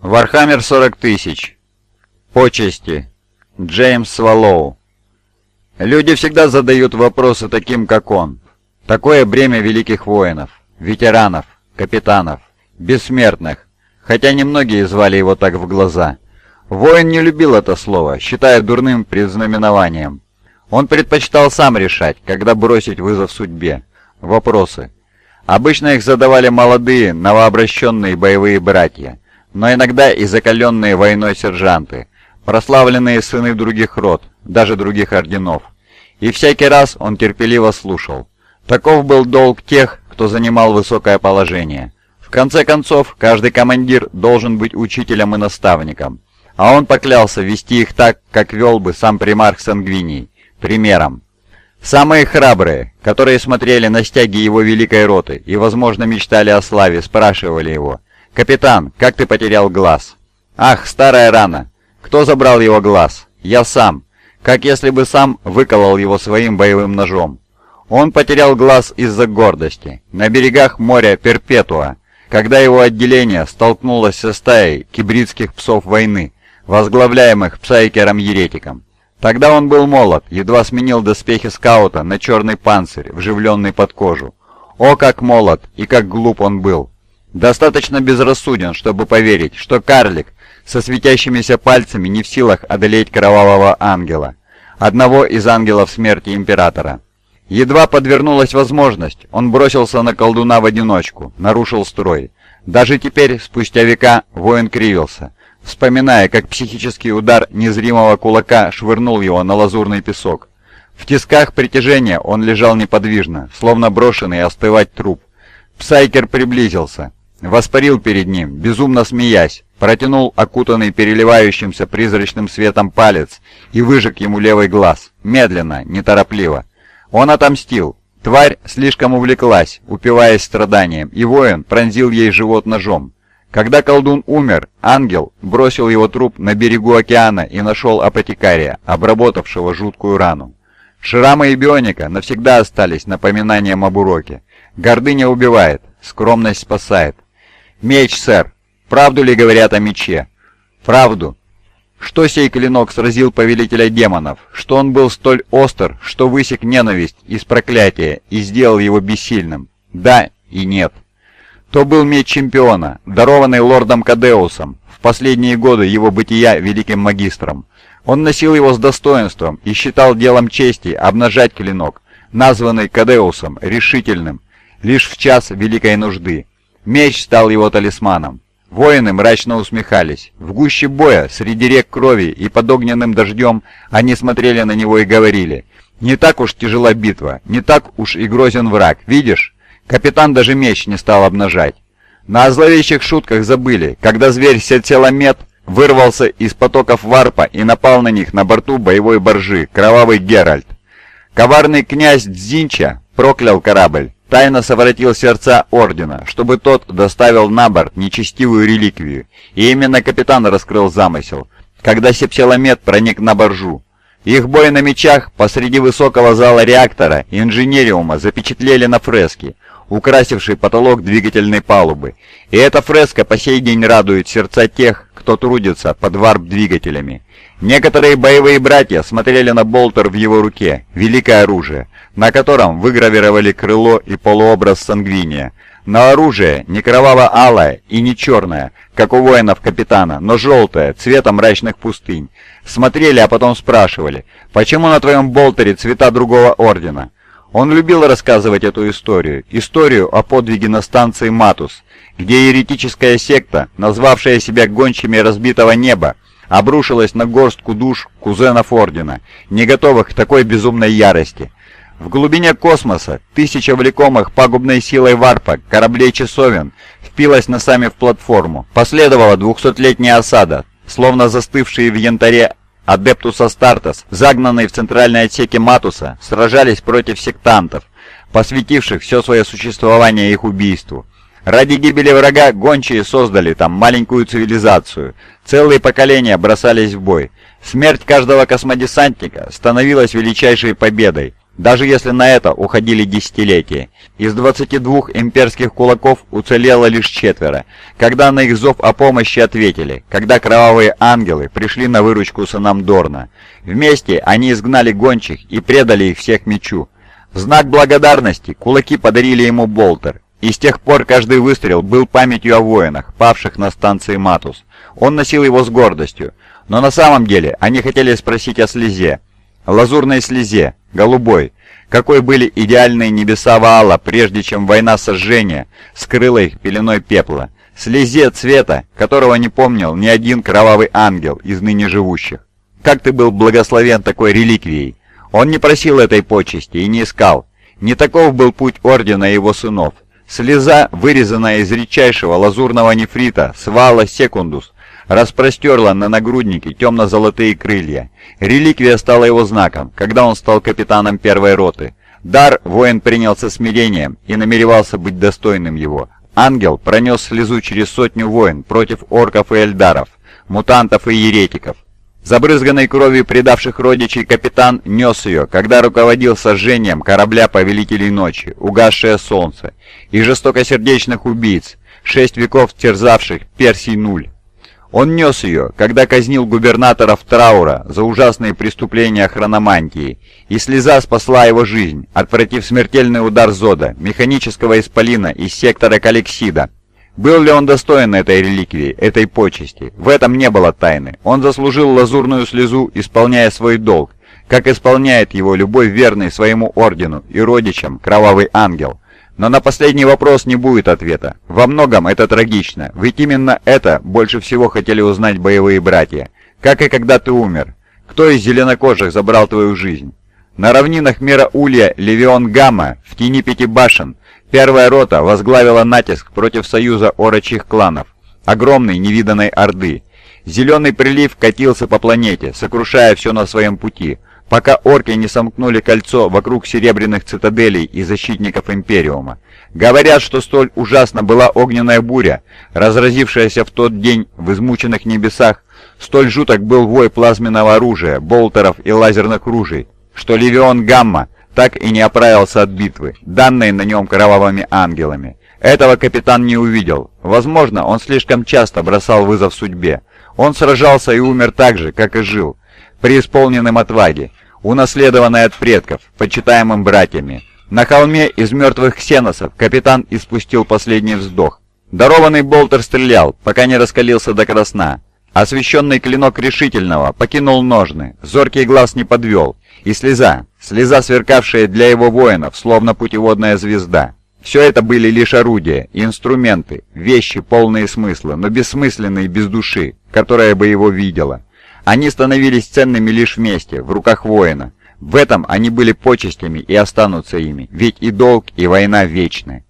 Warhammer 40 тысяч. Почести. Джеймс Свалоу. Люди всегда задают вопросы таким, как он. Такое бремя великих воинов, ветеранов, капитанов, бессмертных, хотя немногие звали его так в глаза. Воин не любил это слово, считая дурным предзнаменованием. Он предпочитал сам решать, когда бросить вызов судьбе. Вопросы. Обычно их задавали молодые, новообращенные боевые братья – но иногда и закаленные войной сержанты, прославленные сыны других род, даже других орденов. И всякий раз он терпеливо слушал. Таков был долг тех, кто занимал высокое положение. В конце концов, каждый командир должен быть учителем и наставником, а он поклялся вести их так, как вел бы сам примарх Сангвиний, примером. Самые храбрые, которые смотрели на стяги его великой роты и, возможно, мечтали о славе, спрашивали его – «Капитан, как ты потерял глаз?» «Ах, старая рана! Кто забрал его глаз?» «Я сам. Как если бы сам выколол его своим боевым ножом». Он потерял глаз из-за гордости. На берегах моря Перпетуа, когда его отделение столкнулось со стаей кибридских псов войны, возглавляемых Псайкером-еретиком. Тогда он был молод, едва сменил доспехи скаута на черный панцирь, вживленный под кожу. О, как молод и как глуп он был! Достаточно безрассуден, чтобы поверить, что карлик со светящимися пальцами не в силах одолеть кровавого ангела, одного из ангелов смерти Императора. Едва подвернулась возможность, он бросился на колдуна в одиночку, нарушил строй. Даже теперь, спустя века, воин кривился, вспоминая, как психический удар незримого кулака швырнул его на лазурный песок. В тисках притяжения он лежал неподвижно, словно брошенный остывать труп. Псайкер приблизился, Воспарил перед ним, безумно смеясь, протянул окутанный переливающимся призрачным светом палец и выжег ему левый глаз, медленно, неторопливо. Он отомстил. Тварь слишком увлеклась, упиваясь страданием, и воин пронзил ей живот ножом. Когда колдун умер, ангел бросил его труп на берегу океана и нашел апотекария, обработавшего жуткую рану. Шрамы и бионика навсегда остались напоминанием об уроке. Гордыня убивает, скромность спасает. «Меч, сэр! Правду ли говорят о мече?» «Правду!» Что сей клинок сразил повелителя демонов, что он был столь остр, что высек ненависть из проклятия и сделал его бессильным? Да и нет. То был меч чемпиона, дарованный лордом Кадеусом, в последние годы его бытия великим магистром. Он носил его с достоинством и считал делом чести обнажать клинок, названный Кадеусом решительным, лишь в час великой нужды. Меч стал его талисманом. Воины мрачно усмехались. В гуще боя, среди рек крови и под огненным дождем, они смотрели на него и говорили, «Не так уж тяжела битва, не так уж и грозен враг, видишь?» Капитан даже меч не стал обнажать. На зловещих шутках забыли, когда зверь Сетселомет вырвался из потоков варпа и напал на них на борту боевой боржи, кровавый Геральт. Коварный князь Дзинча проклял корабль, тайно совратил сердца Ордена, чтобы тот доставил на борт нечестивую реликвию, и именно капитан раскрыл замысел, когда Сепсиламет проник на боржу. Их бой на мечах посреди высокого зала реактора инженериума запечатлели на фреске, украсившей потолок двигательной палубы, и эта фреска по сей день радует сердца тех, кто трудится под варп-двигателями. Некоторые боевые братья смотрели на болтер в его руке, великое оружие, на котором выгравировали крыло и полуобраз сангвиния. На оружие не кроваво-алое и не черное, как у воинов капитана, но желтое, цвета мрачных пустынь. Смотрели, а потом спрашивали, почему на твоем болтере цвета другого ордена? Он любил рассказывать эту историю, историю о подвиге на станции Матус, где еретическая секта, назвавшая себя гончими разбитого неба, обрушилась на горстку душ кузенов Ордена, не готовых к такой безумной ярости. В глубине космоса тысяча влекомых пагубной силой варпа кораблей-часовен впилась носами в платформу. Последовала двухсотлетняя осада, словно застывшие в янтаре Адептус Астартес, загнанные в центральной отсеке Матуса, сражались против сектантов, посвятивших все свое существование их убийству. Ради гибели врага гончие создали там маленькую цивилизацию. Целые поколения бросались в бой. Смерть каждого космодесантника становилась величайшей победой. даже если на это уходили десятилетия. Из 22 имперских кулаков уцелело лишь четверо, когда на их зов о помощи ответили, когда кровавые ангелы пришли на выручку сынам Дорна. Вместе они изгнали гончих и предали их всех мечу. В знак благодарности кулаки подарили ему болтер, и с тех пор каждый выстрел был памятью о воинах, павших на станции Матус. Он носил его с гордостью, но на самом деле они хотели спросить о слезе, лазурной слезе, голубой, какой были идеальные небеса Ваала, прежде чем война сожжения скрыла их пеленой пепла, слезе цвета, которого не помнил ни один кровавый ангел из ныне живущих. Как ты был благословен такой реликвией? Он не просил этой почести и не искал. Не таков был путь Ордена и его сынов. Слеза, вырезанная из редчайшего лазурного нефрита, свала секундус, распростерла на нагруднике темно-золотые крылья. Реликвия стала его знаком, когда он стал капитаном первой роты. Дар воин принял со смирением и намеревался быть достойным его. Ангел пронес слезу через сотню воин против орков и эльдаров, мутантов и еретиков. Забрызганный кровью предавших родичей капитан нес ее, когда руководил сожжением корабля Повелителей Ночи, угасшее солнце, и жестокосердечных убийц, шесть веков терзавших Персий Нуль. Он нес ее, когда казнил губернаторов Траура за ужасные преступления хрономантии, и слеза спасла его жизнь, отвратив смертельный удар Зода, механического исполина из сектора Калексида. Был ли он достоин этой реликвии, этой почести? В этом не было тайны. Он заслужил лазурную слезу, исполняя свой долг, как исполняет его любой верный своему ордену и родичам кровавый ангел. Но на последний вопрос не будет ответа. Во многом это трагично, ведь именно это больше всего хотели узнать боевые братья. Как и когда ты умер. Кто из зеленокожих забрал твою жизнь? На равнинах мира Улья Левион Гамма, в тени пяти башен, первая рота возглавила натиск против союза орочих кланов, огромной невиданной орды. Зеленый прилив катился по планете, сокрушая все на своем пути, пока орки не сомкнули кольцо вокруг серебряных цитаделей и защитников Империума. Говорят, что столь ужасна была огненная буря, разразившаяся в тот день в измученных небесах, столь жуток был вой плазменного оружия, болтеров и лазерных ружей, что Левион Гамма так и не оправился от битвы, данной на нем кровавыми ангелами. Этого капитан не увидел. Возможно, он слишком часто бросал вызов судьбе. Он сражался и умер так же, как и жил, преисполненным отваги, унаследованной от предков, почитаемым братьями. На холме из мертвых ксеносов капитан испустил последний вздох. Дарованный болтер стрелял, пока не раскалился до красна. Освещенный клинок решительного покинул ножны, зоркий глаз не подвел, и слеза, слеза, сверкавшая для его воинов, словно путеводная звезда. Все это были лишь орудия, инструменты, вещи, полные смысла, но бессмысленные без души, которая бы его видела. Они становились ценными лишь вместе, в руках воина. В этом они были почестями и останутся ими, ведь и долг, и война вечны.